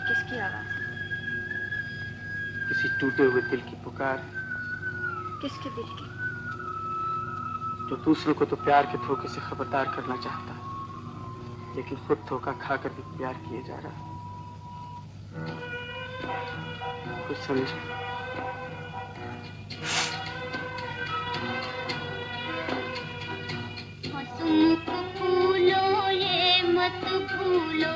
किसकी आवाज़? किसी टूटे हुए दिल की पुकार किसके दिल की? जो दूसरों को तो प्यार के धोखे से खबरदार करना चाहता लेकिन खुद धोखा खाकर भी प्यार किए जा रहा कुछ समझ फूलो ये मत भूलो।